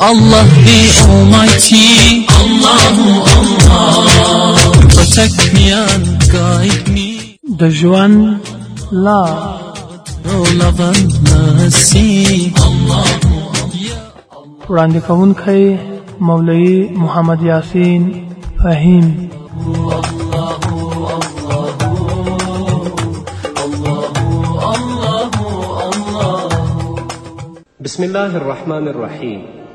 Allah the Almighty Allahu Allah Protect me and guide me The Juan Love No love and mercy Allahu وړاندې کوونکی مولوي محمد یاسین فهیم بسم الله الرحمن الرحيم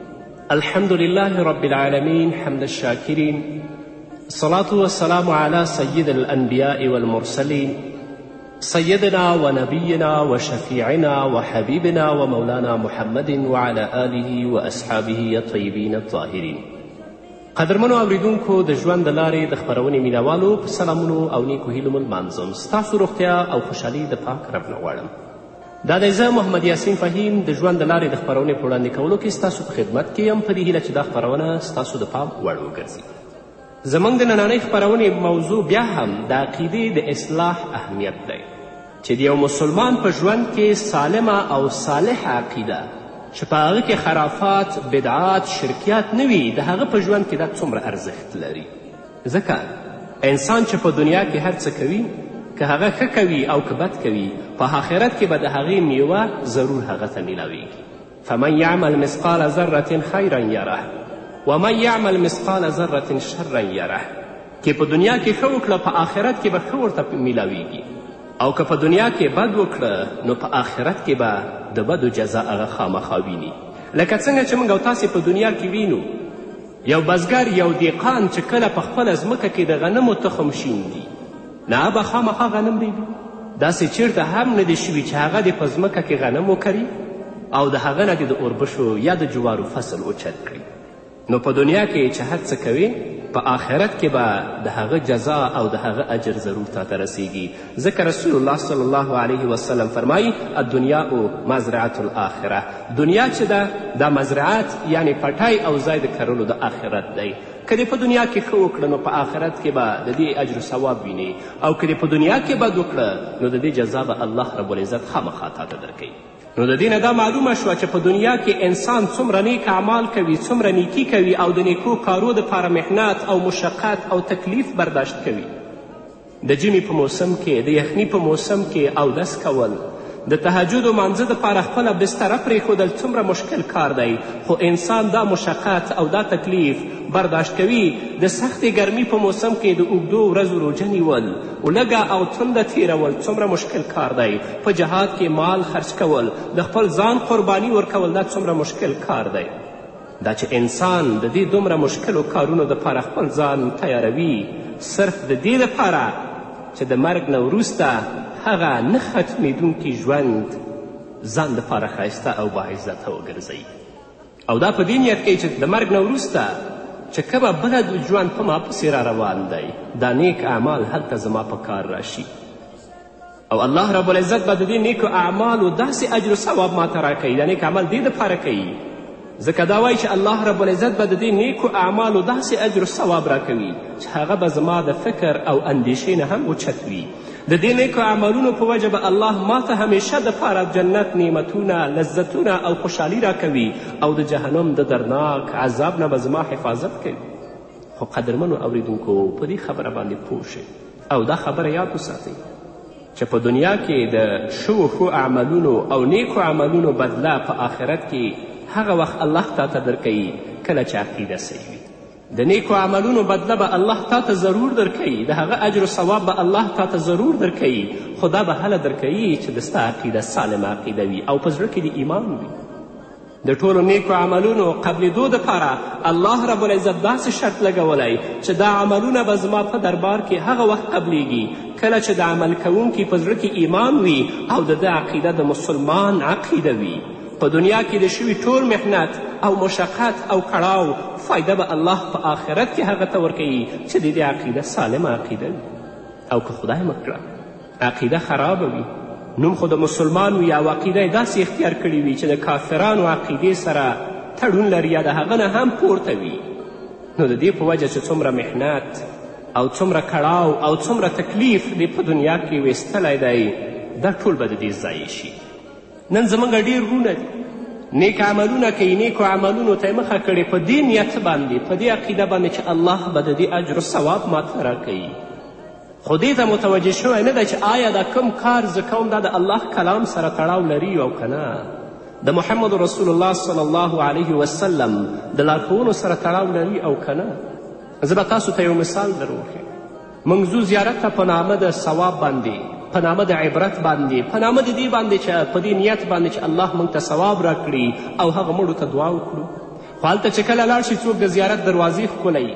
الحمد لله رب العالمين حمد الشاكرين الصلاة والسلام على سيد الأنبياء والمرسلين سيدنا ونبينا وشفيعنا وحبيبنا ومولانا محمد وعلى آله وأصحابه الطيبين الطاهرين قدرمنو اوریدونکو د ژوند د لارې د خپرونې مینوالو په سلامونو او نیکو هیلو مو لمانځم ستاسو روغتیا او خوشحالي د پاک رب نه غواړم دا دی زه محمد یاسین فهیم د ژوند د لارې د خپرونې په وړاندې کولو کې ستاسو په خدمت کې یم په دې هیله چې دا خپرونه ستاسو د پام وړ وګرځي زموږ د نننۍ خپرونې موضوع بیا هم د عقیدې د اصلاح اهمیت دی چې د یو مسلمان په ژوند کې سالمه او صالحه عقیده چې په هغه کې خرافات بدعات شرکیات نه وي د هغه په ژوند کې دا څومره ارزښت لري ځکه انسان چې په دنیا کې هر څه کوي که هغه ښه کوي او که بد کوي په آخرت کې به د هغې میوه ضرور هغه ته میلاویږي فمن یعمل مثقال ذرة خیرا یره ومن یعمل مثقال ذرة شرا یره که په دنیا کې ښه وکړه په آخرت کې به ښه ورته میلاویږي او که په دنیا کې بد وکړه نو په آخرت کې به د بدو جزا هغه خامخا ویني لکه څنګه چې موږ او تاسې په دنیا کې وینو یو بزګر یو دیقان چې کله په خپله ځمکه کې د غنمو تخم شیندي نه به خامخا غنم ریبي داسې چیرته هم نه دی شوي چې هغه دې په ځمکه کې غنم وکري او د هغه نه دې د اوربشو یا د جوارو فصل اوچت کړي نو په دنیا کې چې هر څه کوې په آخرت کې به د هغه جزا او د هغه اجر ضرور تاته رسیږي ځکه رسول الله صلی الله علیه وسلم فرمایي الدنیا او مزرعت الاخره دنیا چې ده دا مزرعت یعنی پټای او ځای د کرلو د آخرت دی که دې په دنیا کې ښه وکړه نو په آخرت کې به د دې اجر ثواب ویني او که دې په دنیا کې بد وکړه نو د دې جزا به الله ربالعزت خامخا تاته درکوي نو د دې نه دا معلومه شوه چې په دنیا کې انسان څومره نیک اعمال کوي څومره نیکي کوي او د نیکو کارو دپاره محنت او مشقت او تکلیف برداشت کوي د جمعې په موسم کې د یخني په موسم کې اودس کول د تهجد مانځه دپاره خپله بستره پرېښودل څومره مشکل کار دی خو انسان دا مشقت او دا تکلیف برداشت کوي د سختې ګرمۍ په موسم کې د اوږدو ورځو روژه نیول لږه او تنده تیرول څومره مشکل کار دی په جهاد کې مال خرج کول د خپل ځان قربانی ورکول دا څومره مشکل کار دی دا چې انسان د دې دومره مشکلو کارونو دپاره خپل ځان تیاروي صرف د دې دپاره چې د مرګ نه وروسته هغه نه ختمیدونکي ژوند ځان دپاره ښایسته او باعزته وګرځوي او دا په دې نیت کوي چې د مرګ نه وروسته چې کومه بده ژوند په ما پسې را روان دی دا نیک اعمال هلته زما په کار راشي او الله رب العزت به د دې نیکو اعمالو داسې اجر و ثواب ماته راکوي دا نیک عمل دې دپاره کوي ځکه دا وایي چې الله رب العزت به د دې نیکو اعمالو داسې اجر ثواب راکوي چې هغه به زما د فکر او اندیشې نه هم اوچت وي د دې نیکو اعمالونو په وجه به الله ما ته همیشه دپاره جنت نعمتونه لذتونه او خوشحالي راکوي او د جهنم د درناک عذاب نه به زما حفاظت کوي خو قدرمنو اوریدونکو په دې خبره باندې پوه او دا خبره یاد وساتئ چې په دنیا کې د شوو ښو عملونو او نیکو عملونو بدله په آخرت کې هغه وخت الله تا ته درکوي کله چې عقیده صحیح وي د نیکو عملونو بدله به الله تا ته ضرور درکوي د هغه اجر و ثواب به الله تا ته ضرور درکوي خو دا به هله درکوي چې د ستا عقیده سالمه عقیده وي او په زړه کې د ایمان وي د ټولو نیکو عملونو قبلېدو دپاره الله رب العزت داسې شرط لګولی چې دا عملونه به زما په دربار کې هغه وخت قبلیږي کله چې د عمل کوونکي په زړه کې ایمان وي او د ده عقیده د مسلمان عقیده وي په دنیا کې د شوي ټول محنت او مشقت او کړاو فایده به الله په آخرت کې هغه ته ورکوي چې د دې عقیده سالمه عقیده وي او که خدای مکړه عقیده خرابه وي نوم خو د مسلمان وي او عقیده داسې اختیار کړي وي چې د کافرانو عقیدې سره تړون لري یا د هغه نه هم پورته وي نو د دې په وجه چې څومره محنت او څومره کړاو او څومره تکلیف دې په دنیا کې ویستلی دی دا ټول به د دې ضایع شي نن زموږ ډېر ورونه دي نیک عملونه کوي نیکو عملونو ته یې مخه کړې په دې نیت باندې په دې عقیده باندې چې الله به د دې اجر ثواب ماته راکوي خو دې ته متوجه شوی نه ده چې آیا دا کم کار زه کوم دا د الله کلام سره تړاو لري او که د محمد رسول الله صلی الله علیه وسلم د لارښوونو سره تړاو لري او که نه زه به تاسو ته یو مثال در وښیم موږ زو زیارت ته په نامه د ثواب باندې په نامه د عبرت باندې په نامه د دې باندې چې په دې نیت باندې چې الله موږ ته ثواب راکړي او هغه مړو ته دعا وکړو خو هلته چې کله لاړ شي څوک د زیارت دروازې ښکلوي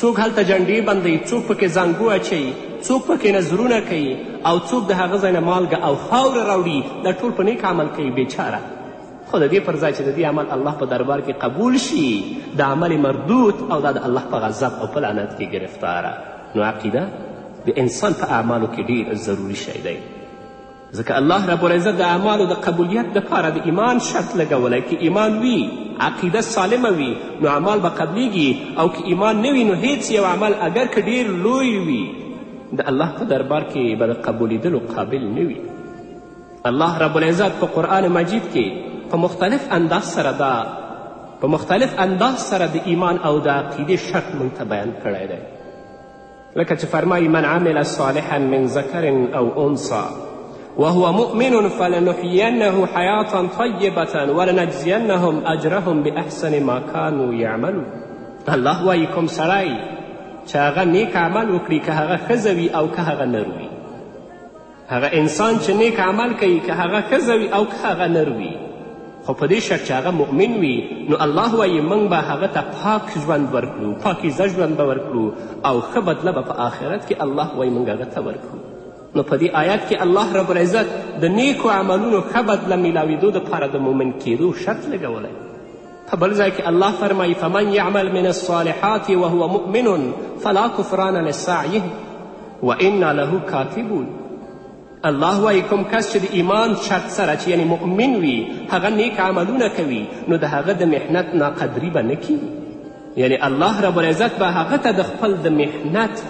څوک هلته جنډې بندوي څوک پکې زانګو اچوي څوک پکې نظرونه کوي او څوک د هغه ځای نه مالګه او خاوره راوړي دا ټول په نیک عمل کوي بېچاره خو د دې پر ځای چې د دې عمل الله په دربار کې قبول شي د عمل مردود او دا د الله په غضب او په لعنت کې ګرفتاره نو عقیده د انسان په اعمالو کې ډیر ضروري شی دی ځکه الله رب العزت د اعمالو د قبولیت دپاره د ایمان شرط لګولی که ایمان وي عقیده سالمه وي نو اعمال به قبلیږي او که ایمان نه وي نو هیڅ یو عمل اگر که ډیر لوی وي د الله په دربار کې به د قبولیدلو قابل نه وي الله رب العزت په قرآن مجید کې په مختلف انداز سره دا په مختلف انداز سره د ایمان او د عقیدې شرط موږ ته بیان کړی دی لکه چې فرمایي من عمل صالحا من ذکر او انصا وهو مؤمن فلنحيينه حیاة طیبة ولنجزینهم اجرهم باحسن ما كانوا یعملون الله وایي کوم سړی چې هغه نیک عمل وکړي که هغه ښځه او که هغه نر هغه انسان چې نیک عمل کوي که هغه ښځه او که هغه نر خو په دې شرط چې هغه مؤمن وي نو الله وایي موږ به هغه ته پاک ژوند ورکړو پاکیزه ژوند به ورکړو او ښه بدله به په آخرت کې الله وایي موږ هغه ته ورکړو نو په دې آیات کې الله رب العزت د نیکو عملونو ښه بدله میلاویدو دپاره د مؤمن کېدو شرط لګولی په بل ځای کې الله فرمایي فمن یعمل من الصالحات وهو مؤمن فلا کفران لسعیه وإنا له کاتبون الله وایي کوم کس چې د ایمان شرط سره چې یعنې مؤمن وي هغه نیک عملونه کوي نو د هغه د محنت ناقدري به نه کیږي یعنې الله ربالعزت به هغه ته د خپل د محنت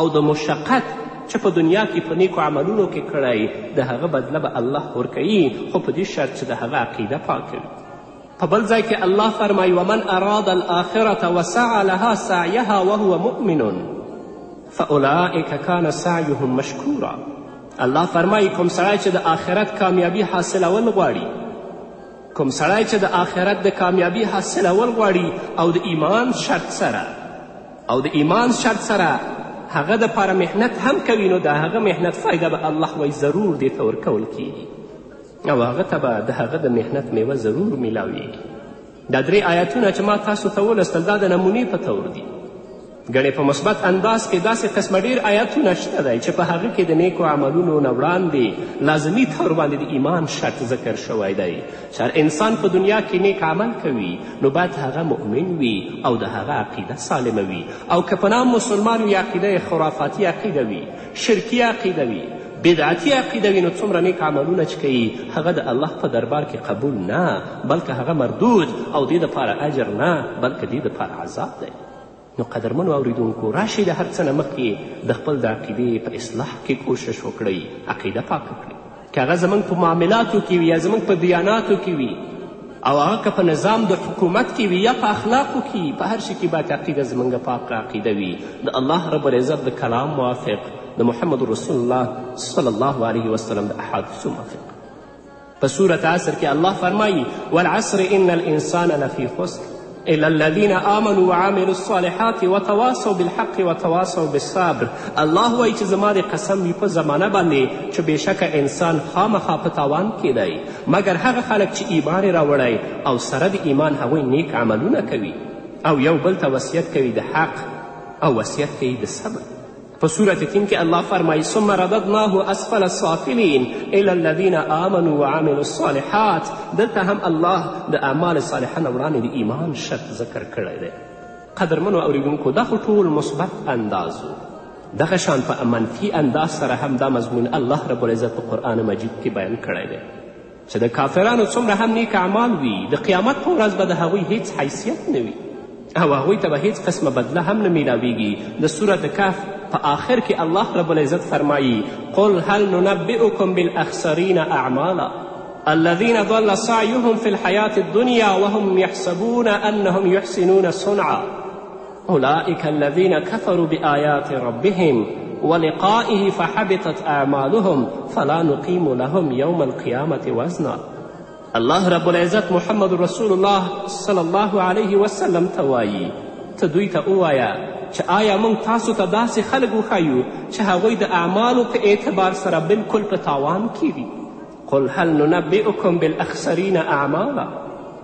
او د مشقت چې په دنیا کې په نیکو عملونو کې کړی د هغه بدله به الله ورکوي خو په دې شرط چې د هغه عقیده پاکه وي په بل ځای کې الله فرمایي ومن اراد الآخرة وسعى لها سعیها وهو مؤمن فاولئک کان سعیهم مشکورا الله فرمایي کوم سړی چې د آخرت کامیابي حاصلول غواړي کوم سړی چې د آخرت د کامیابی حاصلول غواړي او د ایمان شرط سره او د ایمان شرط سره هغه دپاره محنت هم کوي نو د هغه محنت فایده به الله وی ضرور دې ته ورکول کیږي او هغه ته به د هغه د محنت میوه ضرور میلاویږي دا درې آیتونه چې ما تاسو ته ولوستل دا د نمونې په طور دي ګڼې په مثبت انداز کې داسې قسمه ډېر آیاتونه شته دی چې په هغه کې د نیکو عملونو نه وړاندې لازمي طور باندې د ایمان شرط ذکر شوی دی چې انسان په دنیا کې نیک عمل کوي نو باید هغه مؤمن وي او د هغه عقیده سالمه وي او که په نام مسلمان وي عقیده خرافاتي عقیده وي شرکي عقیده وي بدعتي عقیده وي نو څومره نیک عملونه چې کوي هغه د الله په دربار کې قبول نه بلکه هغه مردود او دې دپاره اجر نه بلکه دې دپاره عذاب دی نو قدرمنو اوریدونکو راشئ د هر څه نه مخکې د خپل د عقیدې په اصلاح کې کوشش وکړئ عقیده پاکه کړئ که هغه زموږ په معاملاتو کې وي یا زموږ په دیاناتو کې وي او هغه که په نظام د حکومت کې وي یا په اخلاقو کې په هر شي کې باید عقیده زموږ پاکه عقیده وي د الله رب العزت د کلام موافق د محمد رسول الله صلی الله علیه وسلم د احادیثو موافق په صورت عصر کې الله فرمایي والعصر ان الانسان لفی خسر إلى الذين آمنوا وعاملوا الصالحات وتواصوا بالحق وتواصوا بالصبر الله وایي چې زما د قسم وي په زمانه باندې چې بېشکه انسان خامخا په تاوان کې دی مګر هغه خلک چې ایمان یې راوړی او سره د ایمان هغوی نیک عملونه کوي او یو بل ته وصیت کوي د حق او وصیت کوي د صبر په صورت تین کې الله فرمایي ثم رددناه اسفل السافلین الی الذین آمنوا وعملوا الصالحات دلته هم الله د اعمال صالحه نه وړاندې د ایمان شرط ذکر کړی دی قدرمنو اوریدونکو دا خو ټول مثبت انداز دغه شان په منفي انداز سره هم دا مضمون الله رب العزت په قرآن مجید کې بیان کړی دی چې د کافرانو څومره هم نیک اعمال وي د قیامت په ورځ به د هغوی هیڅ حیثیت نه وي او هغوی ته به هیڅ قسمه بدله هم نه میلاویږي د صورت کهف په آخر کې الله رب العزت فرمایي قل هل ننبئکم بالاخسرین اعمالا الذين ضل سعيهم في الحياة الدنيا وهم يحسبون أنهم يحسنون صنعا أولئك الذين كفروا بآيات ربهم ولقائه فحبطت أعمالهم فلا نقيم لهم يوم القيامة وزنا الله رب العزة محمد رسول الله صلى الله عليه وسلم تواي تدويت أوايا چې آیا موږ تاسو ته داسې خلک وښایو چې هغوی د اعمالو په اعتبار سره بالکل په تاوان کې وي قل هل ننبئکم بالاخسرین اعمالا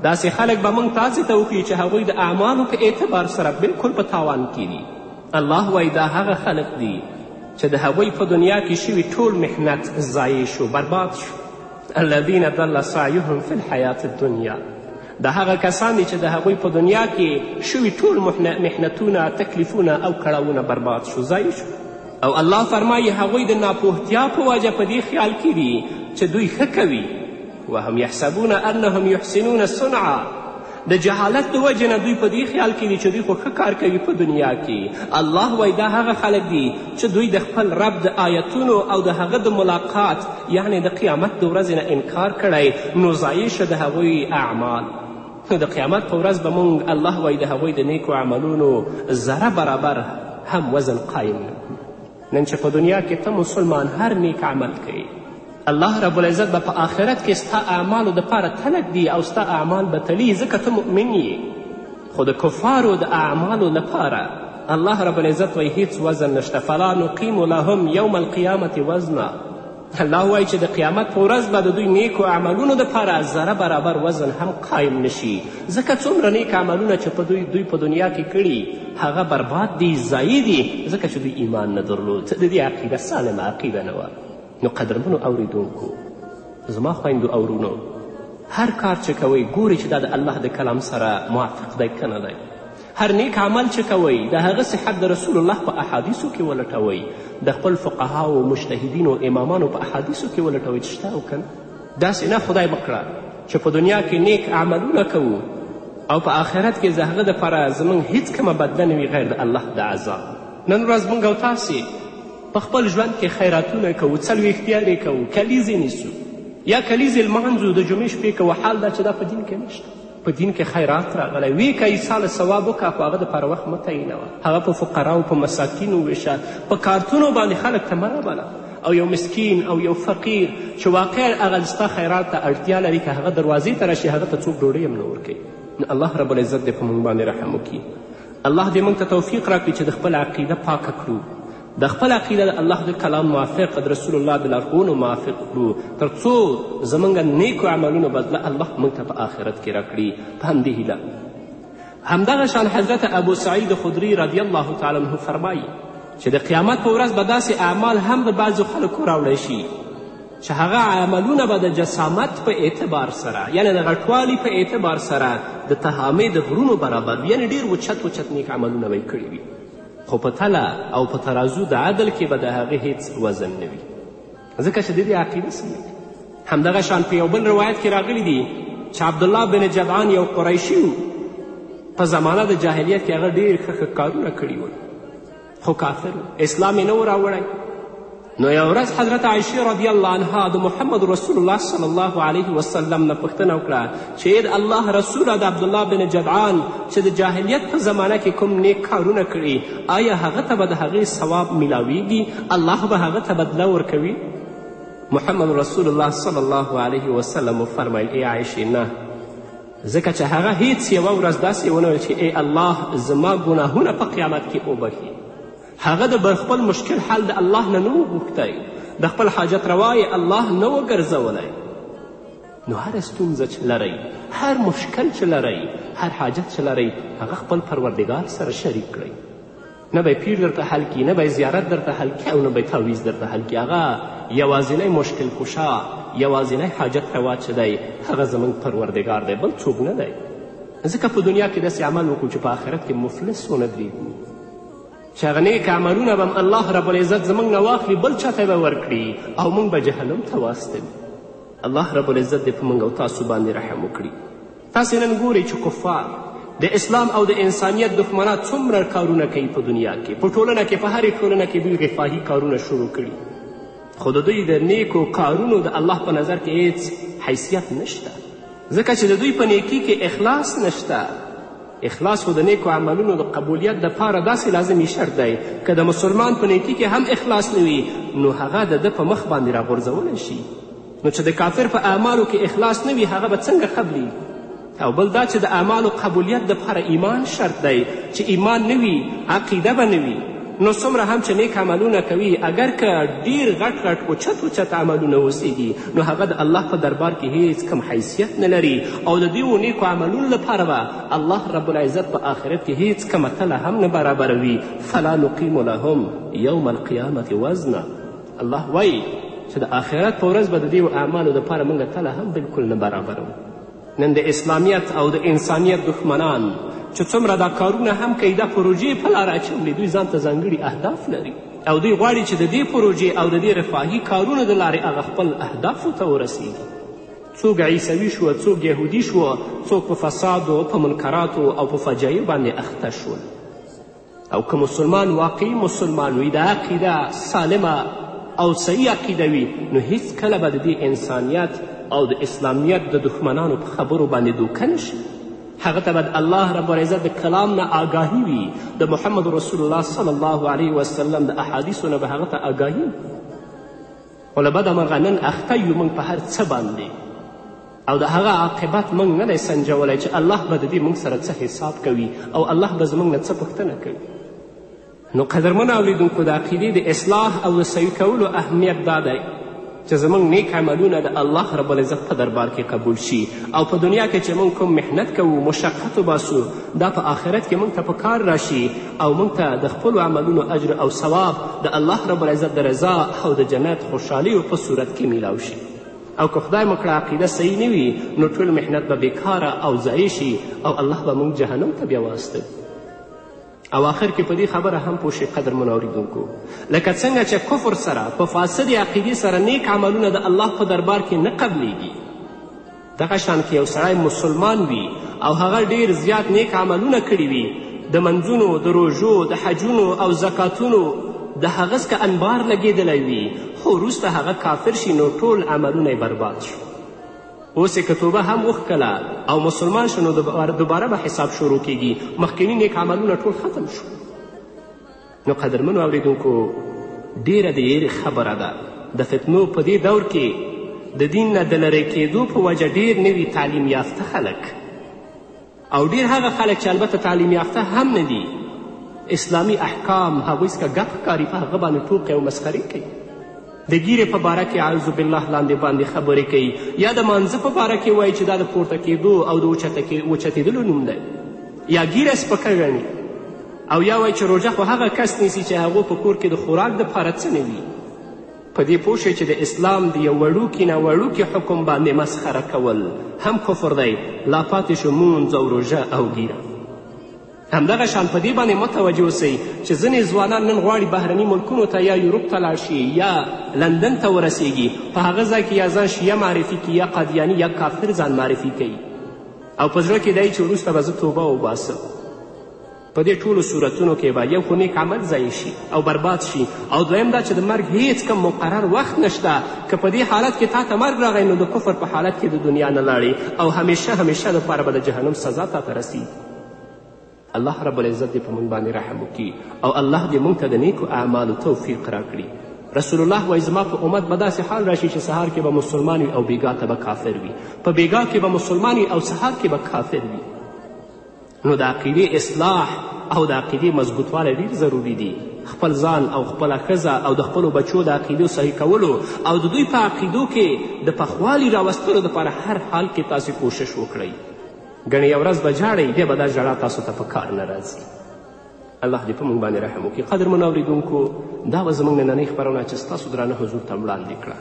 داسې خلک به موږ تاسې ته وښیو چې هغوی د اعمالو په اعتبار سره بالکل په تاوان کې دي الله وایي دا هغه خلق دي چې د هغوی په دنیا کې شوي ټول محنت ضایع شو برباد شو الذین دل سعیهم فی الحیات الدنیا د هغه کسان دي چې د هغوی په دنیا کې شوي ټول محنتونه تکلیفونه او کړاوونه برباد شو ضایع شو او الله فرمایي هغوی د ناپوهتیا په وجه په دې خیال کې دي چې دوی ښه کوي وهم یحسبون انهم یحسنون صنعا د جهالت د وجې نه دوی په دې خیال کې دي چې دوی خو ښه کار کوي په دنیا کې الله وایي دا هغه خلک دي چې دوی د خپل رب د آیتونو او د هغه د ملاقات یعنی د قیامت د ورځې نه انکار کړی نو ضایع شه د هغوی اعمال نو د قیامت په ورځ به موږ الله وایي د هغوی د نیکو عملونو ذره برابر هم وزن قایم نن چې په دنیا کې ته مسلمان هر نیک عمل کوي الله رب العزت به په آخرت کې ستا اعمالو دپاره تلک دی او ستا اعمال به تلی ځکه ته مؤمن یې خو د کفارو د اعمالو لپاره الله رب العزت وایي هیڅ وزن نشته فلا نقیم لهم یوم القیامة وزنا الله وایي چې د قیامت په ورځ به د دوی نیکو عملونو دپاره ذره برابر وزن هم قایم نشي ځکه څومره نیک عملونه چې په دوی دوی په دنیا کې کړي هغه برباد دي ضایع دي ځکه چې دوی ایمان نه درلود د دې عقیده سالمه عقیده نه وه نو قدرمنو اوریدونکو زما خویندو او هر کار چې کوئ ګورئ چې دا د الله د کلام سره موافق دی که نه دی هر نیک عمل چې کوئ د هغه صحت د رسول الله په احادیثو کې ولټوئ د خپل فقهاو مجتهدینو امامانو په احادیثو کې ولټوئ چې شته او که نه داسې نه خدای بکړه چې په دنیا کې نیک عملونه کوو او په آخرت کې د هغه دپاره زموږ هیڅ کومه بدله نه وي غیر د الله د عذاب نن ورځ موږ او تاسې په خپل ژوند کې خیراتونه کوو څلوېښت یارې کوو کلیزې نیسو یا کلیزې لمانځو د جمعې شپې کوو حال دا چې دا په دین کې نشته په دین کې خیرات راغلی وی که یې ساله ثواب وکړه خو هغه دپاره وخت مه تعینوه هغه په فقراو په مساکینو وویشه په کارتونو باندې خلک ته مه رابله او یو مسکین او یو فقیر چې واقعا هغه ستا خیرات ته اړتیا لري که هغه دروازې ته راشي هغه ته څوک ډوډۍ هم نه ورکوي نو الله رب العزت دې په موږ باندې رحم وکړي الله دې موږ ته توفیق راکړي چې د خپل عقیده پاکه کړو د خپل عقیده د الله د کلام موافق د رسول الله د لارښوونو موافق کړو تر څو زموږ نیکو عملونو بدله الله موږ ته په آخرت کې راکړي په همدې هیله همدغه شان حضرت ابو سعید خدري رضی الله تعالی عنه فرمایي چې د قیامت په ورځ به داسې اعمال هم به بعضو خلکو راوړی شي چې هغه عملونه به د جسامت په اعتبار سره یعنی د غټوالي په اعتبار سره د تهامې د غرونو برابر وي یعنې ډېر اوچت اوچت نیک عملونه به یې کړي وي خو په تله او په ترازو د عدل کې به د هغه هیڅ وزن نه وي ځکه چې د دې عقیده سمه همدغه شان په یو بل روایت کې راغلی دي چې عبدالله بن جدعان یو قریشي و په زمانه د جاهلیت کې هغه ډېر ښه ښه کارونه کړي ول خو کافر اسلام یې نه و راوړی نو یو ورځ حضرت عایشې رضی الله عنها د محمد رسول الله صلی الله علیه وسلم نه پوښتنه وکړه چې د الله رسوله د عبدالله بن جدعان چې د جاهلیت په زمانه کې کوم نیک کارونه کړي آیا هغه ته به د هغې ثواب میلاویږي الله به هغه ته بدله ورکوي محمد رسول الله صلی الله علیه وسلم وفرمیل ای عایشې نه ځکه چې هغه هیڅ یوه ورځ داسې ونه چې ای الله زما ګناهونه په قیامت کې وبښي هغه د بر خپل مشکل حل د الله نه نه غوښتی د خپل حاجت روا الله نه وګرځولی نو هر ستونزه چې لرئ هر مشکل چې لرئ هر حاجت چې لرئ هغه خپل پروردګار سره شریک کړئ نه به پیر درته حل کي نه به زیارت درته حل کي او نه به تعویز درته حل کي هغه یوازینی مشکل کشا یوازینی حاجت روا چې دی هغه زموږ پروردګار دی بل څوک نه دی ځکه په دنیا کې داسې عمل وکړو چې په آخرت کې مفلس ونه درېږو چې هغه نیک عملونه به الله رب العزت زموږ نه واخلي بل چا ته به ورکړي او موږ به جهنم ته واستوي الله رب العزت دې په موږ او تاسو باندې رحم وکړي تاسې نن ګورئ چې کفار د اسلام او د انسانیت دښمنان څومره کارونه کوي په دنیا کې په ټولنه کې په هرې ټولنه کې دوی غفاهي کارونه شروع کړي خو د دوی د نیکو کارونو د الله په نظر کې هیڅ حیثیت نشته ځکه چې د دوی په نیکي کې اخلاص نشته اخلاص خو د نیکو عملونو د قبولیت دپاره داسې لازمي شرط دی که د مسلمان په نیکي کې هم اخلاص نه وي نو هغه د ده په مخ باندې راغورځولی شي نو چې د کافر په اعمالو کې اخلاص نه وي هغه به څنګه قبلي او بل دا چې د اعمالو قبولیت دپاره ایمان شرط دی چې ایمان نه وي عقیده به نه وي نو څومره هم چې نیک عملونه کوي اگر که ډیر غټ غټ اوچت اوچت عملونه اوسیږي نو هغه د الله په دربار کې هیڅ کم حیثیت نه لري او د دې نیکو عملونو لپاره به الله رب العزت په آخرت کې هیڅ کمه تله هم نه برابروي فلا نقیم لهم یوم القیامة وزنه الله وایي چې د آخرت په ورځ به د دې اعمالو دپاره موږ تله هم بلکل نه برابرو نن د اسلامیت او د انسانیت دښمنان چې څومره دا کارونه هم کوي دا پروژې په لاره اچولې دوی ځان ته ځانګړي اهداف لري او دوی غواړي چې د دې پروژې او د دې رفاهي کارونو د لارې هغه خپل اهدافو ته ورسیږي څوک عیسوي شوه څوک یهودي شوه څوک په فسادو په منکراتو او په فجایو باندې اخته شول او که مسلمان واقعي مسلمان وي دا عقیده سالمه او صحیح عقیده وي نو هیڅکله به د دې انسانیت او د اسلامیت د دښمنانو په خبرو باندې دوکه نشي هغه ته به الله رب العزت د کلام نه آگاهي وي د محمد رسول الله صلی الله علیه وسلم د احادیثو نه به هغه ته آگاهي خو له بدمرغه نن اخته یو موږ په هر څه باندې او د هغه عاقبت موږ نه دی سنجولی چې الله به د دې موږ سره څه حساب کوي او الله به زموږ نه څه پوښتنه کوي نو قدرمن اولیدونکو د عقیدې د اصلاح او د صحیح کولو اهمیت دا دی چې زموږ نیک عملونه د الله رب العزت په دربار کې قبول شي او په دنیا کې چې موږ کوم محنت کوو مشقت وباسو دا په آخرت کې موږ ته په کار راشي او موږ ته د خپلو عملونو اجر او ثواب د الله رب العزت د رضا او د جنت خوشحالیو په صورت کې میلاو شي او که خدای مکړه عقیده صحیح نه وي نو ټول محنت به بیکاره او ضایع شي او الله به موږ جهنم ته بیا واستوي او آخر کې په دې خبره هم پوه شئ قدر منوریدونکو لکه څنګه چې کفر سره په فاسد عقیدې سره نیک عملونه د الله په دربار کې نه قبلیږي دغه شان کې یو سړی مسلمان وي او هغه ډیر زیات نیک عملونه کړي وي د منځونو د روژو د حجونو او زکاتونو د هغه څخه انبار لګېدلی وي خو وروسته هغه کافر شي نو ټول عملونه یې برباد شو اوس که توبه هم وښکله او مسلمان شو نو دوباره به حساب شروع کیږي مخکیني نیک عملونه ټول ختم شو نو قدرمنو اوریدونکو ډیره د یېرې خبره ده د فتنو په دې دور کې د دین نه د لرې کېدو په وجه ډیر نوي تعلیم یافته خلک او ډیر هغه خلک چې البته تعلیم یافته هم نه دي اسلامي احکام هغوی څخه ګپ کاري په هغه باندې ټوقې او مسخرې کوي د ګیرې په باره کې اعوذ بالله لاندې باندې خبرې کوي یا د مانځه په باره کې وایي چې دا د پورته کېدو او د اوچتېدلو نوم دی یا ګیره سپکه ګڼي او یا وایي چې روژه خو هغه کس نیسي چې هغو په کور کې د خوراک دپاره څه نه وي په دې پوه چې د اسلام د یو وړوکي نه وړوکي حکم باندې مسخره کول هم کفر دی لا پاتې شو مونځ او روژه او ګیره همدغه شان په دې باندې متوجه اوسئ چې ځینې ځوانان نن غواړي بهرني ملکونو ته یا یوروپ ته لاړ شي یا لندن ته ورسیږي په هغه ځای کې یا ځان شیه معرفي کوي یا قادیاني یا کافر ځان معرفي کوي او په زړه کې دی چې وروسته به زه توبه وباسم په دې ټولو صورتونو کې به یو خو نیک عمل ضایع شي او برباد شي او دویم دا چې د مرګ هیڅ کم مقرر وخت نشته که په دې حالت کې تا ته مرګ راغی نو د کفر په حالت کې د دنیا نه لاړې او همیشه همیشه دپاره به د جهنم سزا تا ته رسیږي الله رب العزت دې په موږ باندې رحم وکړي او الله دې موږ ته د نیکو اعمالو توفیق راکړي رسول الله وایي زما په امت به داسې حال راشي چې سهار کې به مسلمان وي او بیګا ته به کافر وي په بیګا کې به مسلمان وي او سهار کې به کافر وي نو د عقیدې اصلاح او د عقیدې مضبوطوالی ډېر ضروري دي خپل ځان او خپله ښځه او د خپلو بچو د عقیدو صحیح کولو او د دوی په عقیدو کې د پخوالي راوستلو دپاره هر حال کې تاسې کوشش وکړئ ګڼې یو ورځ به جاړئ بیا به دا ژړا تاسو ته په کار نه راځي الله دې په موږ باندې رحم وکړي قدرمنو اورېدونکو دا به زموږ نننۍ خپرونه چې ستاسو درانه حضور ته وړاندې کړه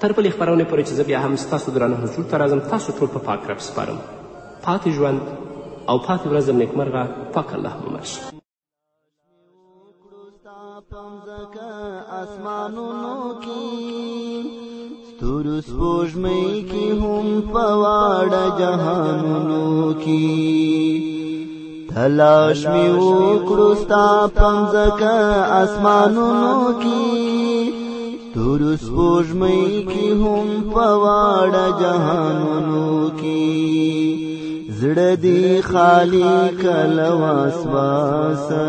تر بلې خپرونې پورې چې زه بیا هم ستاسو درانه حضور ته راځم تاسو ټول په پا پاک رب سپارم پاتې ژوند او پاتې ورځ د نیکمرغه پاک الله مو مرشي اسمانونو کې تورس پوجمئی کی هم پواڑا جہانونو کی تلاش می وکرستا پمزک اسمانونو کی تورس پوجمئی کی هم پواڑا جہانونو کی زړه دی خالی کله واسواسه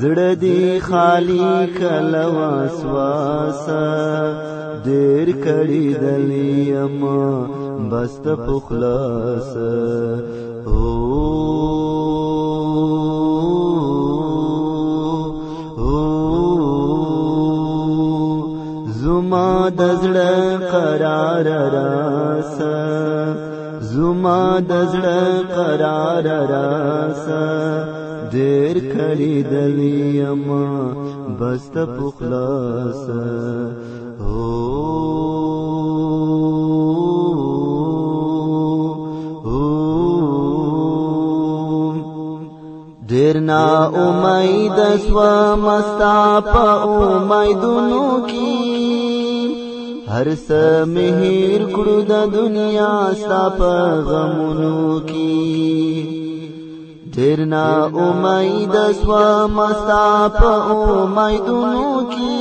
زړه دی خالی کله واسواسه ډیر کړي دلیم بس ته پخلاصه او زما د زړه قرار را زما د زړه قرار راسا ډیر کړي دلیم بس ته پخلاص هو ډیر نا امید سوا مستا په امیدونو کې هر څه مهیر کړو د دنیا ستا په غمونو کې ډیر نا امید سوا مستا په امیدونو کې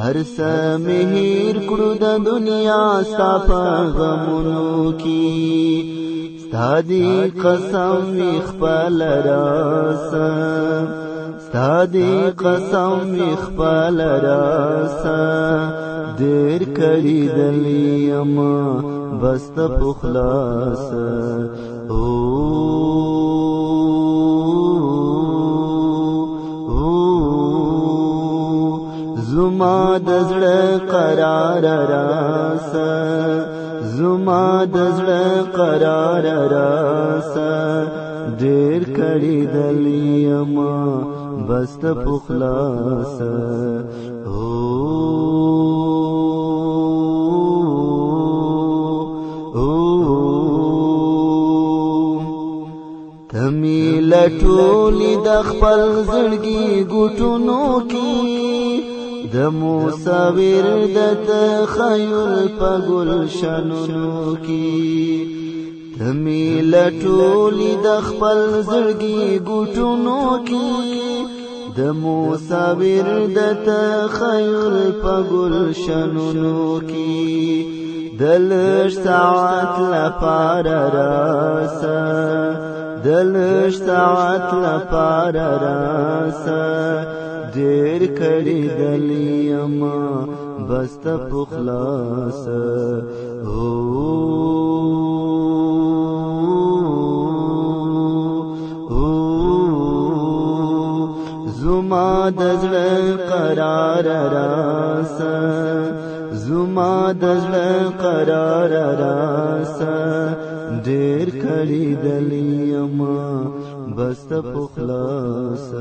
هر څه مهیر کړو د دنیا ستا په غمونو کې ستا دی قسم می خپل راسم ستا دی قسم می خپل راسم دیر کړی دلیم بس ته خلاص او زما د زړه قرار راسه زما د زړه قرار راسه ډیر کړي دلیما بس ته پخلاصه تمی لټولی د خپل زړګي ګټونو کې د مصور د تخیل په گلشنونو کې تمی لټولی د خپل زړګي ګټونو کې د مصور د تخیل په گلشنونو کې دلش ساعت لپاره راسه دلش ساعت لپاره راسه ډیر کړی دلیما بست پخلاص هو زما دزړ قرار راس زما دزړ قرار راس ډیر کړی دلیما بست پخلاص